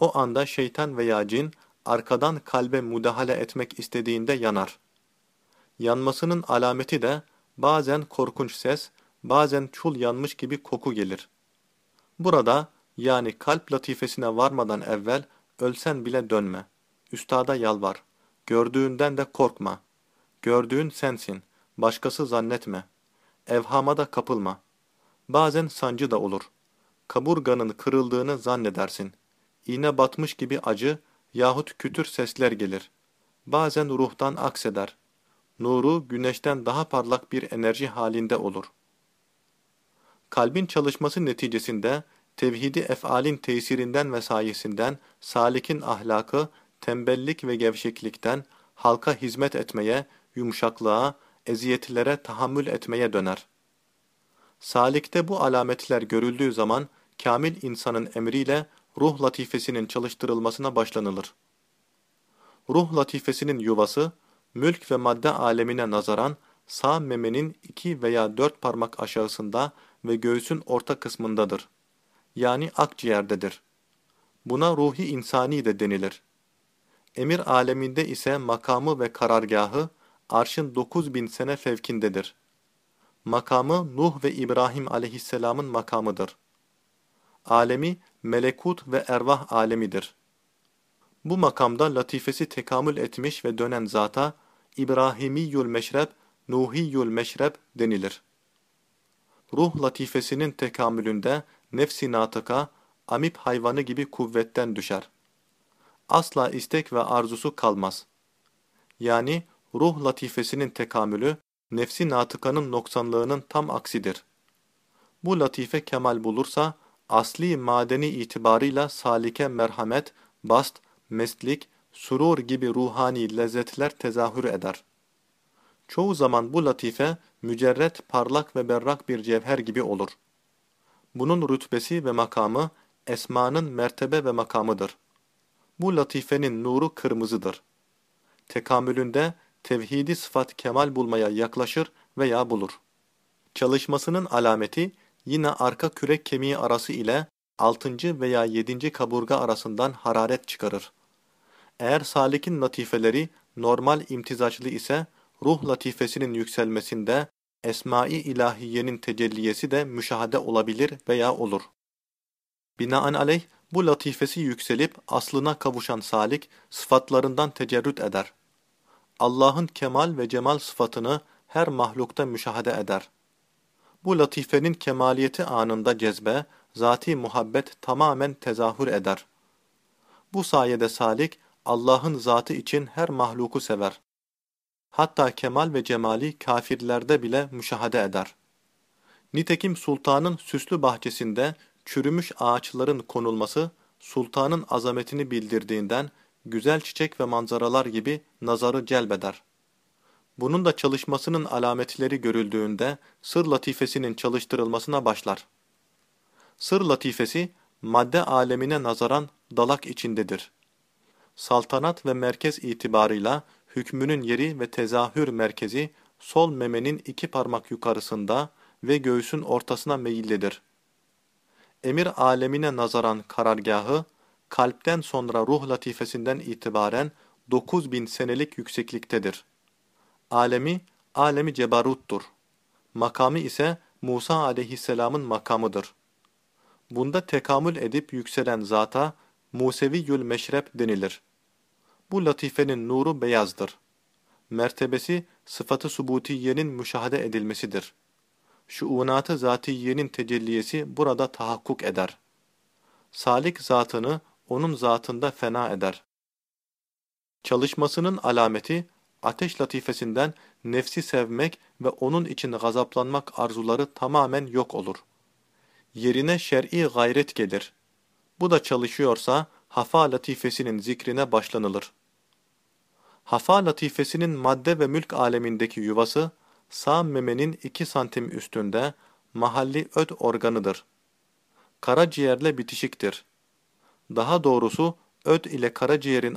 O anda şeytan veya cin arkadan kalbe müdahale etmek istediğinde yanar. Yanmasının alameti de bazen korkunç ses, bazen çul yanmış gibi koku gelir. Burada yani kalp latifesine varmadan evvel ölsen bile dönme. Üstada yalvar. Gördüğünden de korkma. Gördüğün sensin. Başkası zannetme. Evhama da kapılma. Bazen sancı da olur. Kaburganın kırıldığını zannedersin. İğne batmış gibi acı yahut kütür sesler gelir. Bazen ruhtan akseder. Nuru güneşten daha parlak bir enerji halinde olur. Kalbin çalışması neticesinde tevhidi efalin tesirinden ve sayesinden salikin ahlakı tembellik ve gevşeklikten halka hizmet etmeye, yumuşaklığa, eziyetlere tahammül etmeye döner. Salikte bu alametler görüldüğü zaman kamil insanın emriyle ruh latifesinin çalıştırılmasına başlanılır. Ruh latifesinin yuvası, mülk ve madde alemine nazaran sağ memenin iki veya dört parmak aşağısında ve göğsün orta kısmındadır. Yani akciğerdedir. Buna ruhi insani de denilir. Emir aleminde ise makamı ve karargahı arşın 9000 sene fevkindedir. Makamı Nuh ve İbrahim aleyhisselamın makamıdır. Alemi melekut ve ervah alemidir. Bu makamda latifesi tekamül etmiş ve dönen zata İbrahimiyül meşreb, Nuhiyül meşreb denilir. Ruh latifesinin tekamülünde nefsi natıka, amip hayvanı gibi kuvvetten düşer. Asla istek ve arzusu kalmaz. Yani ruh latifesinin tekamülü, nefsi natıkanın noksanlığının tam aksidir. Bu latife kemal bulursa, asli madeni itibarıyla salike merhamet, bast, meslik, surur gibi ruhani lezzetler tezahür eder. Çoğu zaman bu latife mücerret, parlak ve berrak bir cevher gibi olur. Bunun rütbesi ve makamı esmanın mertebe ve makamıdır. Bu latifenin nuru kırmızıdır. Tekamülünde tevhidi sıfat kemal bulmaya yaklaşır veya bulur. Çalışmasının alameti yine arka kürek kemiği arası ile 6. veya 7. kaburga arasından hararet çıkarır. Eğer salikin latifeleri normal imtizaçlı ise ruh latifesinin yükselmesinde esma-i ilahiyenin tecelliyesi de müşahede olabilir veya olur. Binaenaleyh bu latifesi yükselip aslına kavuşan salik sıfatlarından tecerrüt eder. Allah'ın kemal ve cemal sıfatını her mahlukta müşahede eder. Bu latifenin kemaliyeti anında cezbe, zati muhabbet tamamen tezahür eder. Bu sayede salik, Allah'ın zatı için her mahluku sever. Hatta kemal ve cemali kafirlerde bile müşahede eder. Nitekim sultanın süslü bahçesinde çürümüş ağaçların konulması, sultanın azametini bildirdiğinden güzel çiçek ve manzaralar gibi nazarı celbeder. Bunun da çalışmasının alametleri görüldüğünde sır latifesinin çalıştırılmasına başlar. Sır latifesi, madde alemine nazaran dalak içindedir. Saltanat ve merkez itibarıyla hükmünün yeri ve tezahür merkezi sol memenin iki parmak yukarısında ve göğsün ortasına meyillidir. Emir alemine nazaran karargahı, kalpten sonra ruh latifesinden itibaren 9000 senelik yüksekliktedir. Alemi, alemi cebaruttur. Makamı ise Musa aleyhisselamın makamıdır. Bunda tekamül edip yükselen zata Museviyyül meşrep denilir. Bu latifenin nuru beyazdır. Mertebesi sıfatı subutiyenin müşahede edilmesidir. Şuunatı zatiyenin tecelliyesi burada tahakkuk eder. Salik zatını onun zatında fena eder. Çalışmasının alameti, ateş latifesinden nefsi sevmek ve onun için gazaplanmak arzuları tamamen yok olur. Yerine şer'i gayret gelir. Bu da çalışıyorsa, hafa latifesinin zikrine başlanılır. Hafa latifesinin madde ve mülk alemindeki yuvası, sağ memenin iki santim üstünde mahalli öd organıdır. Karaciğerle bitişiktir. Daha doğrusu öd ile karaciğerin